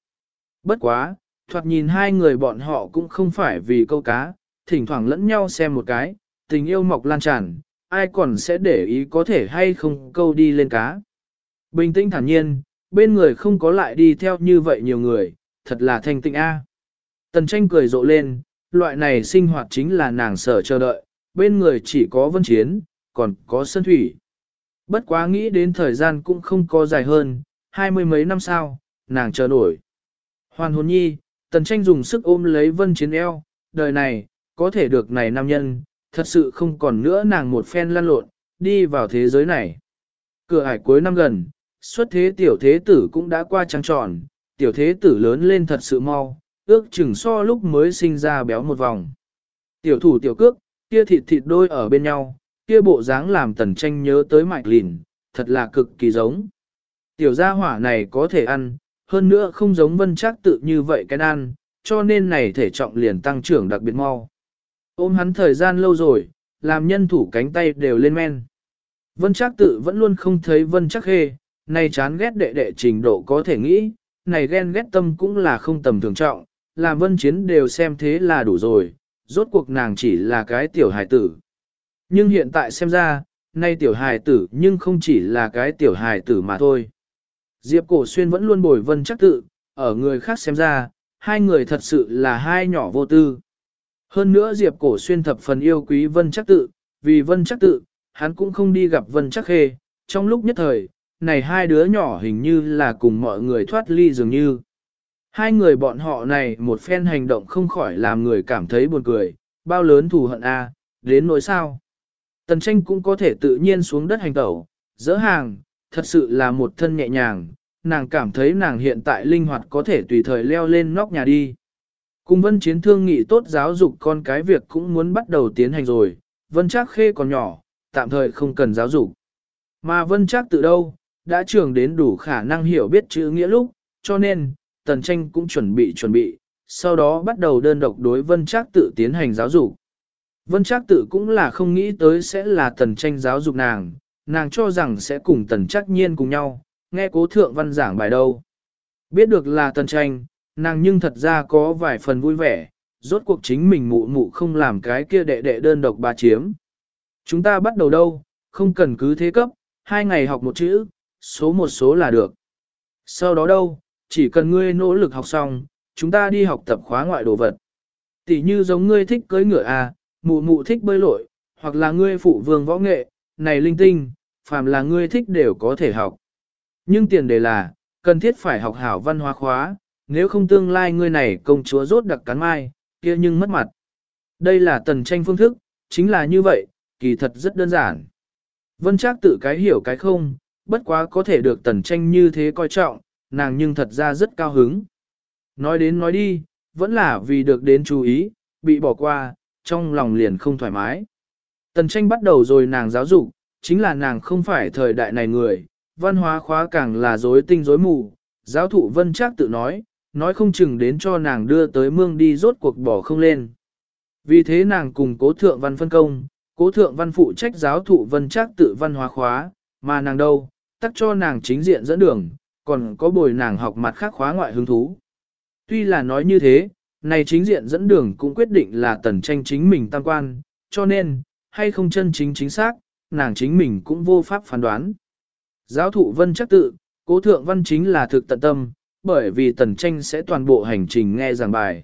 Speaker 1: Bất quá, thoạt nhìn hai người bọn họ cũng không phải vì câu cá, thỉnh thoảng lẫn nhau xem một cái, tình yêu mọc lan tràn, ai còn sẽ để ý có thể hay không câu đi lên cá. Bình tĩnh thản nhiên, bên người không có lại đi theo như vậy nhiều người, thật là thanh tịnh a. Tần tranh cười rộ lên, loại này sinh hoạt chính là nàng sở chờ đợi, bên người chỉ có vân chiến, còn có sân thủy. Bất quá nghĩ đến thời gian cũng không có dài hơn, hai mươi mấy năm sau, nàng chờ nổi. Hoàn hồn nhi, tần tranh dùng sức ôm lấy vân chiến eo, đời này, có thể được này nam nhân, thật sự không còn nữa nàng một phen lăn lộn, đi vào thế giới này. Cửa hải cuối năm gần, xuất thế tiểu thế tử cũng đã qua trăng tròn, tiểu thế tử lớn lên thật sự mau, ước chừng so lúc mới sinh ra béo một vòng. Tiểu thủ tiểu cước, kia thịt thịt đôi ở bên nhau, kia bộ dáng làm tần tranh nhớ tới mạch lìn, thật là cực kỳ giống. Tiểu gia hỏa này có thể ăn, hơn nữa không giống vân chắc tự như vậy cái ăn, cho nên này thể trọng liền tăng trưởng đặc biệt mau. Ôm hắn thời gian lâu rồi, làm nhân thủ cánh tay đều lên men. Vân Trác tự vẫn luôn không thấy vân Trác khê, này chán ghét đệ đệ trình độ có thể nghĩ, này ghen ghét tâm cũng là không tầm thường trọng, làm vân chiến đều xem thế là đủ rồi, rốt cuộc nàng chỉ là cái tiểu hài tử. Nhưng hiện tại xem ra, nay tiểu hài tử nhưng không chỉ là cái tiểu hài tử mà thôi. Diệp Cổ Xuyên vẫn luôn bồi vân Trác tự, ở người khác xem ra, hai người thật sự là hai nhỏ vô tư. Hơn nữa Diệp Cổ Xuyên thập phần yêu quý vân chắc tự, vì vân chắc tự, hắn cũng không đi gặp vân chắc khê, trong lúc nhất thời, này hai đứa nhỏ hình như là cùng mọi người thoát ly dường như. Hai người bọn họ này một phen hành động không khỏi làm người cảm thấy buồn cười, bao lớn thù hận a, đến nỗi sao. Tần tranh cũng có thể tự nhiên xuống đất hành tẩu, dỡ hàng, thật sự là một thân nhẹ nhàng, nàng cảm thấy nàng hiện tại linh hoạt có thể tùy thời leo lên nóc nhà đi. Cùng vân chiến thương nghị tốt giáo dục con cái việc cũng muốn bắt đầu tiến hành rồi, vân chắc khê còn nhỏ, tạm thời không cần giáo dục. Mà vân chắc từ đâu, đã trưởng đến đủ khả năng hiểu biết chữ nghĩa lúc, cho nên, tần tranh cũng chuẩn bị chuẩn bị, sau đó bắt đầu đơn độc đối vân chắc tự tiến hành giáo dục. Vân chắc tự cũng là không nghĩ tới sẽ là tần tranh giáo dục nàng, nàng cho rằng sẽ cùng tần chắc nhiên cùng nhau, nghe cố thượng văn giảng bài đâu. Biết được là tần tranh, nàng nhưng thật ra có vài phần vui vẻ, rốt cuộc chính mình mụ mụ không làm cái kia đệ đệ đơn độc bà chiếm. Chúng ta bắt đầu đâu, không cần cứ thế cấp, hai ngày học một chữ, số một số là được. Sau đó đâu, chỉ cần ngươi nỗ lực học xong, chúng ta đi học tập khóa ngoại đồ vật. Tỷ như giống ngươi thích cưỡi ngựa à, mụ mụ thích bơi lội, hoặc là ngươi phụ vương võ nghệ, này linh tinh, phàm là ngươi thích đều có thể học. Nhưng tiền đề là, cần thiết phải học hảo văn hóa khóa, nếu không tương lai ngươi này công chúa rốt đặc cắn mai, kia nhưng mất mặt. Đây là tần tranh phương thức, chính là như vậy, kỳ thật rất đơn giản. Vân Trác tự cái hiểu cái không, bất quá có thể được tần tranh như thế coi trọng, nàng nhưng thật ra rất cao hứng. Nói đến nói đi, vẫn là vì được đến chú ý, bị bỏ qua, trong lòng liền không thoải mái. Tần tranh bắt đầu rồi nàng giáo dục, chính là nàng không phải thời đại này người, văn hóa khóa càng là rối tinh rối mù, giáo thụ vân chắc tự nói, nói không chừng đến cho nàng đưa tới mương đi rốt cuộc bỏ không lên. Vì thế nàng cùng cố thượng văn phân công, cố thượng văn phụ trách giáo thụ vân trác tự văn hóa khóa, mà nàng đâu, tắc cho nàng chính diện dẫn đường, còn có bồi nàng học mặt khác khóa ngoại hứng thú. Tuy là nói như thế, này chính diện dẫn đường cũng quyết định là tần tranh chính mình tam quan, cho nên, hay không chân chính chính xác, nàng chính mình cũng vô pháp phán đoán. Giáo thụ vân chắc tự, cố thượng văn chính là thực tận tâm, bởi vì tần tranh sẽ toàn bộ hành trình nghe giảng bài.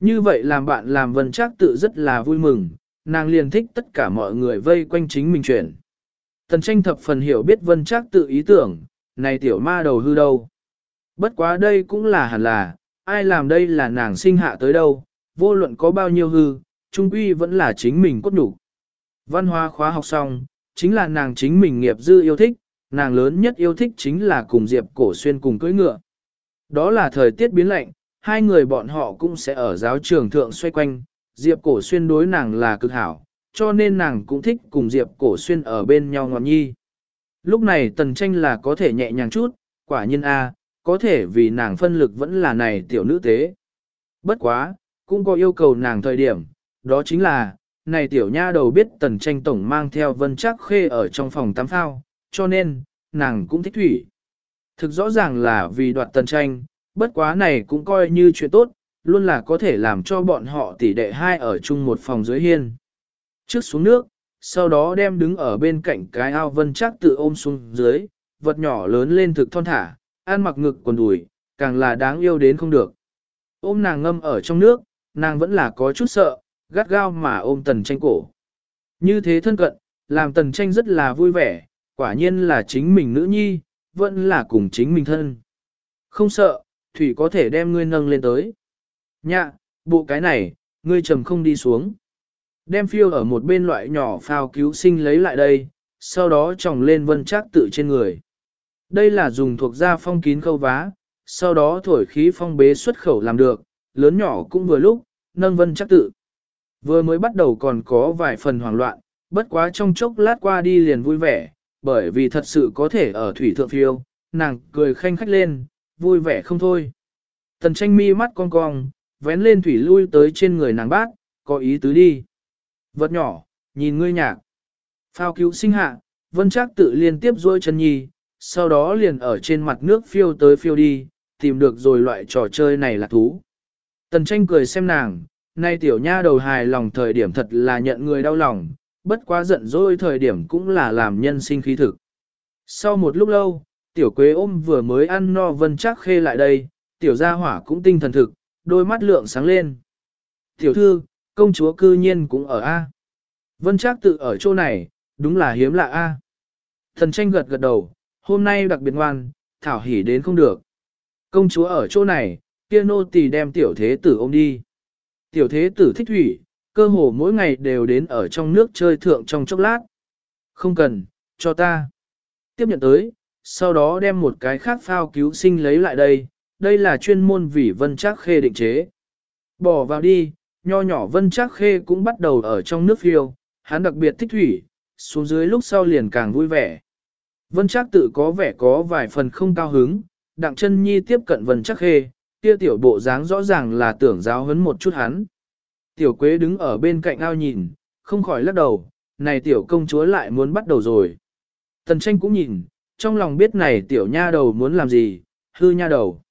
Speaker 1: Như vậy làm bạn làm vân trác tự rất là vui mừng, nàng liền thích tất cả mọi người vây quanh chính mình chuyển. Tần tranh thập phần hiểu biết vân trác tự ý tưởng, này tiểu ma đầu hư đâu. Bất quá đây cũng là hẳn là, ai làm đây là nàng sinh hạ tới đâu, vô luận có bao nhiêu hư, trung quy vẫn là chính mình cốt đủ. Văn hóa khóa học xong, chính là nàng chính mình nghiệp dư yêu thích, nàng lớn nhất yêu thích chính là cùng Diệp Cổ Xuyên cùng cưỡi ngựa. Đó là thời tiết biến lạnh, hai người bọn họ cũng sẽ ở giáo trường thượng xoay quanh, Diệp Cổ Xuyên đối nàng là cực hảo, cho nên nàng cũng thích cùng Diệp Cổ Xuyên ở bên nhau ngọt nhi. Lúc này tần tranh là có thể nhẹ nhàng chút, quả nhiên A, có thể vì nàng phân lực vẫn là này tiểu nữ tế. Bất quá, cũng có yêu cầu nàng thời điểm, đó chính là, này tiểu nha đầu biết tần tranh tổng mang theo vân chắc khê ở trong phòng tắm phao, cho nên, nàng cũng thích thủy. Thực rõ ràng là vì đoạt tần tranh, bất quá này cũng coi như chuyện tốt, luôn là có thể làm cho bọn họ tỷ đệ hai ở chung một phòng dưới hiên. Trước xuống nước, sau đó đem đứng ở bên cạnh cái ao vân chắc tự ôm xuống dưới, vật nhỏ lớn lên thực thon thả, ăn mặc ngực quần đùi, càng là đáng yêu đến không được. Ôm nàng ngâm ở trong nước, nàng vẫn là có chút sợ, gắt gao mà ôm tần tranh cổ. Như thế thân cận, làm tần tranh rất là vui vẻ, quả nhiên là chính mình nữ nhi, vẫn là cùng chính mình thân. Không sợ, thủy có thể đem ngươi nâng lên tới. Nhạ, bộ cái này, ngươi trầm không đi xuống. Đem phiêu ở một bên loại nhỏ phao cứu sinh lấy lại đây, sau đó tròng lên vân chắc tự trên người. Đây là dùng thuộc da phong kín khâu vá, sau đó thổi khí phong bế xuất khẩu làm được, lớn nhỏ cũng vừa lúc, nâng vân chắc tự. Vừa mới bắt đầu còn có vài phần hoảng loạn, bất quá trong chốc lát qua đi liền vui vẻ, bởi vì thật sự có thể ở thủy thượng phiêu, nàng cười khanh khách lên, vui vẻ không thôi. Tần tranh mi mắt cong cong, vén lên thủy lui tới trên người nàng bát, có ý tứ đi. Vật nhỏ, nhìn ngươi nhạc. Phao cứu sinh hạ, vân chắc tự liên tiếp duỗi chân nhi, sau đó liền ở trên mặt nước phiêu tới phiêu đi, tìm được rồi loại trò chơi này là thú. Tần tranh cười xem nàng, nay tiểu nha đầu hài lòng thời điểm thật là nhận người đau lòng, bất quá giận dỗi thời điểm cũng là làm nhân sinh khí thực. Sau một lúc lâu, tiểu quế ôm vừa mới ăn no vân chắc khê lại đây, tiểu gia hỏa cũng tinh thần thực, đôi mắt lượng sáng lên. Tiểu thư, công chúa cư nhiên cũng ở A. Vân chắc tự ở chỗ này, đúng là hiếm lạ A. Thần tranh gật gật đầu, hôm nay đặc biệt ngoan, thảo hỉ đến không được. Công chúa ở chỗ này, kia nô tỳ đem tiểu thế tử ôm đi. Tiểu thế tử thích thủy, cơ hồ mỗi ngày đều đến ở trong nước chơi thượng trong chốc lát. Không cần, cho ta. Tiếp nhận tới, sau đó đem một cái khác phao cứu sinh lấy lại đây, đây là chuyên môn vì vân chắc khê định chế. Bỏ vào đi, nho nhỏ vân chắc khê cũng bắt đầu ở trong nước phiêu, hắn đặc biệt thích thủy, xuống dưới lúc sau liền càng vui vẻ. Vân chắc tự có vẻ có vài phần không cao hứng, đặng chân nhi tiếp cận vân chắc khê, kia tiểu bộ dáng rõ ràng là tưởng giáo hấn một chút hắn. Tiểu quế đứng ở bên cạnh ao nhìn, không khỏi lắc đầu, này tiểu công chúa lại muốn bắt đầu rồi. Tần tranh cũng nhìn, trong lòng biết này tiểu nha đầu muốn làm gì, hư nha đầu.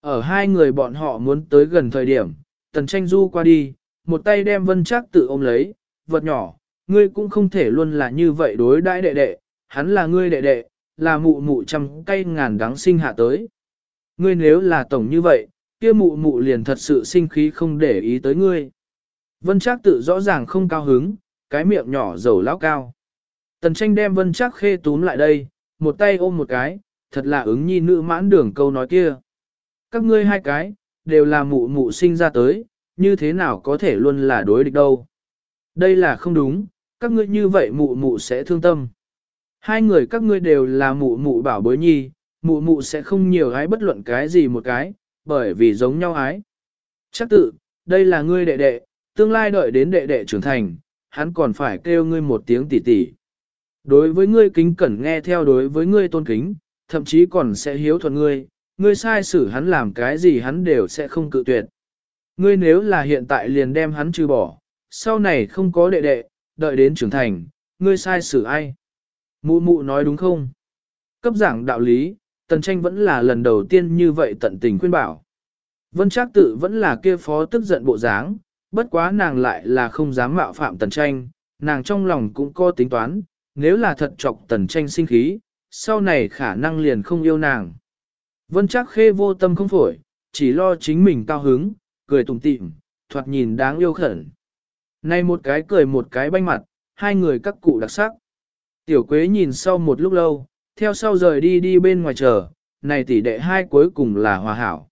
Speaker 1: Ở hai người bọn họ muốn tới gần thời điểm, tần tranh du qua đi, một tay đem vân chắc tự ôm lấy, vật nhỏ, ngươi cũng không thể luôn là như vậy đối đãi đệ đệ, hắn là ngươi đệ đệ, là mụ mụ trăm cây ngàn đáng sinh hạ tới. Ngươi nếu là tổng như vậy, kia mụ mụ liền thật sự sinh khí không để ý tới ngươi. Vân Trác tự rõ ràng không cao hứng, cái miệng nhỏ dầu lão cao. Tần tranh đem Vân Trác khê túm lại đây, một tay ôm một cái, thật là ứng nhi nữ mãn đường câu nói kia. Các ngươi hai cái, đều là mụ mụ sinh ra tới, như thế nào có thể luôn là đối địch đâu. Đây là không đúng, các ngươi như vậy mụ mụ sẽ thương tâm. Hai người các ngươi đều là mụ mụ bảo bối nhi, mụ mụ sẽ không nhiều ái bất luận cái gì một cái, bởi vì giống nhau ái. Chắc tự, đây là ngươi đệ đệ, tương lai đợi đến đệ đệ trưởng thành, hắn còn phải kêu ngươi một tiếng tỷ tỷ. Đối với ngươi kính cẩn nghe theo đối với ngươi tôn kính, thậm chí còn sẽ hiếu thuận ngươi, ngươi sai xử hắn làm cái gì hắn đều sẽ không cự tuyệt. Ngươi nếu là hiện tại liền đem hắn trừ bỏ, sau này không có đệ đệ, đợi đến trưởng thành, ngươi sai xử ai? Mụ mụ nói đúng không? Cấp giảng đạo lý, tần tranh vẫn là lần đầu tiên như vậy tận tình khuyên bảo. Vân Trác tự vẫn là kia phó tức giận bộ dáng, bất quá nàng lại là không dám mạo phạm tần tranh, nàng trong lòng cũng có tính toán, nếu là thật chọc tần tranh sinh khí, sau này khả năng liền không yêu nàng. Vân chắc khê vô tâm không phổi, chỉ lo chính mình cao hứng, cười tủm tỉm, thoạt nhìn đáng yêu khẩn. Nay một cái cười một cái banh mặt, hai người các cụ đặc sắc. Tiểu Quế nhìn sau một lúc lâu, theo sau rời đi đi bên ngoài chờ, này tỷ đệ hai cuối cùng là hòa hảo.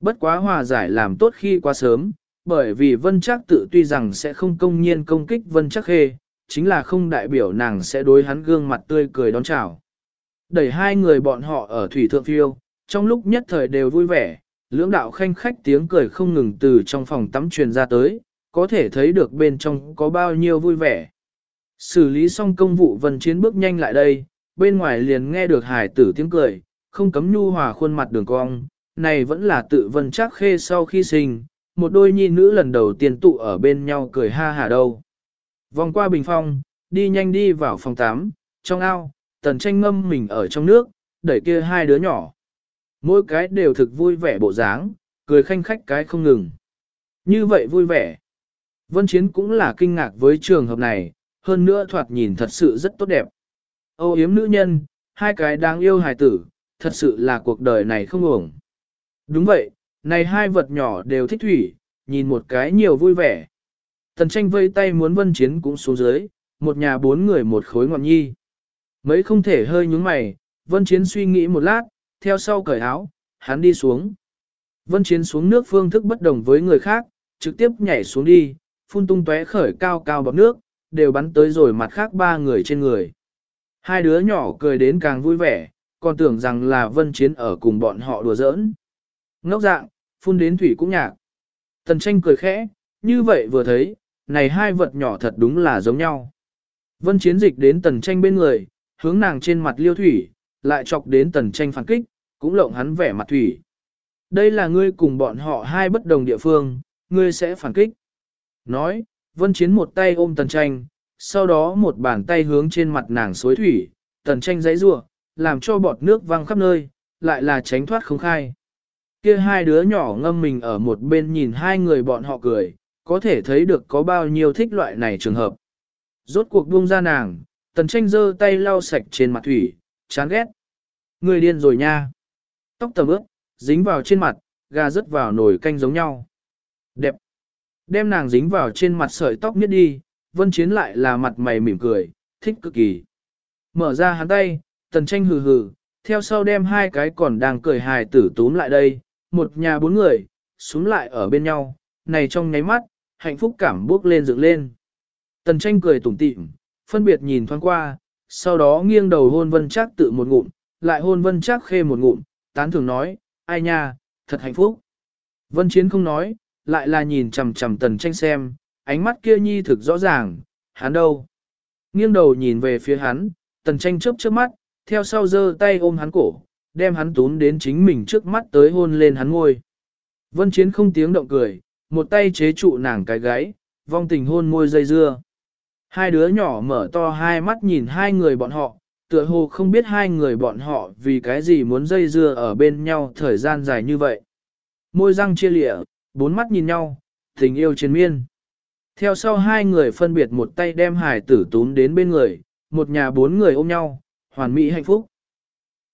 Speaker 1: Bất quá hòa giải làm tốt khi quá sớm, bởi vì Vân Trác tự tuy rằng sẽ không công nhiên công kích Vân Trác Khê, chính là không đại biểu nàng sẽ đối hắn gương mặt tươi cười đón chào. Đẩy hai người bọn họ ở thủy thượng phiêu, trong lúc nhất thời đều vui vẻ, lưỡng đạo khanh khách tiếng cười không ngừng từ trong phòng tắm truyền ra tới, có thể thấy được bên trong có bao nhiêu vui vẻ. Xử lý xong công vụ Vân Chiến bước nhanh lại đây, bên ngoài liền nghe được hải tử tiếng cười, không cấm nhu hòa khuôn mặt đường cong, này vẫn là tự Vân Trác Khê sau khi sinh, một đôi nhi nữ lần đầu tiên tụ ở bên nhau cười ha hả đâu. Vòng qua bình phong, đi nhanh đi vào phòng tắm, trong ao, tần tranh ngâm mình ở trong nước, đẩy kia hai đứa nhỏ. Mỗi cái đều thực vui vẻ bộ dáng, cười khanh khách cái không ngừng. Như vậy vui vẻ. Vân Chiến cũng là kinh ngạc với trường hợp này, hơn nữa thoạt nhìn thật sự rất tốt đẹp. Âu yếm nữ nhân, hai cái đáng yêu hài tử, thật sự là cuộc đời này không ổng. Đúng vậy, này hai vật nhỏ đều thích thủy, nhìn một cái nhiều vui vẻ. Tần tranh vây tay muốn vân chiến cũng xuống dưới, một nhà bốn người một khối ngọn nhi. Mấy không thể hơi nhúng mày, vân chiến suy nghĩ một lát, theo sau cởi áo, hắn đi xuống. Vân chiến xuống nước phương thức bất đồng với người khác, trực tiếp nhảy xuống đi, phun tung tóe khởi cao cao bọc nước, đều bắn tới rồi mặt khác ba người trên người. Hai đứa nhỏ cười đến càng vui vẻ, còn tưởng rằng là vân chiến ở cùng bọn họ đùa giỡn. Ngốc dạng, phun đến thủy cũng nhạc. Tần tranh cười khẽ, như vậy vừa thấy, này hai vật nhỏ thật đúng là giống nhau. Vân chiến dịch đến tần tranh bên người, hướng nàng trên mặt liêu thủy, lại chọc đến tần tranh phản kích, cũng lộng hắn vẻ mặt thủy. Đây là ngươi cùng bọn họ hai bất đồng địa phương, ngươi sẽ phản kích. Nói, vân chiến một tay ôm tần tranh, sau đó một bàn tay hướng trên mặt nàng xối thủy, tần tranh giấy rua, làm cho bọt nước văng khắp nơi, lại là tránh thoát không khai. Kia hai đứa nhỏ ngâm mình ở một bên nhìn hai người bọn họ cười, có thể thấy được có bao nhiêu thích loại này trường hợp. Rốt cuộc buông ra nàng, tần tranh giơ tay lau sạch trên mặt thủy, chán ghét. Người điên rồi nha. Tóc tầm ướt, dính vào trên mặt, gà rớt vào nồi canh giống nhau. Đẹp. Đem nàng dính vào trên mặt sợi tóc miết đi, vân chiến lại là mặt mày mỉm cười, thích cực kỳ. Mở ra hắn tay, tần tranh hừ hừ, theo sau đem hai cái còn đang cười hài tử túm lại đây, một nhà bốn người, xuống lại ở bên nhau, này trong nháy mắt, hạnh phúc cảm bước lên dựng lên. Tần tranh cười tủm tỉm, phân biệt nhìn thoáng qua, sau đó nghiêng đầu hôn vân chắc tự một ngụm, lại hôn vân chắc khê một ngụm, tán thường nói, ai nha, thật hạnh phúc. Vân chiến không nói, lại là nhìn chằm chằm tần tranh xem, ánh mắt kia nhi thực rõ ràng, hắn đâu. Nghiêng đầu nhìn về phía hắn, tần tranh chớp chớp mắt, theo sau giơ tay ôm hắn cổ, đem hắn tún đến chính mình trước mắt tới hôn lên hắn ngôi. Vân Chiến không tiếng động cười, một tay chế trụ nàng cái gáy, vong tình hôn môi dây dưa. Hai đứa nhỏ mở to hai mắt nhìn hai người bọn họ, tựa hồ không biết hai người bọn họ vì cái gì muốn dây dưa ở bên nhau thời gian dài như vậy. Môi răng chia lịa, bốn mắt nhìn nhau, tình yêu chiến miên. Theo sau hai người phân biệt một tay đem hải tử tún đến bên người, một nhà bốn người ôm nhau, hoàn mỹ hạnh phúc.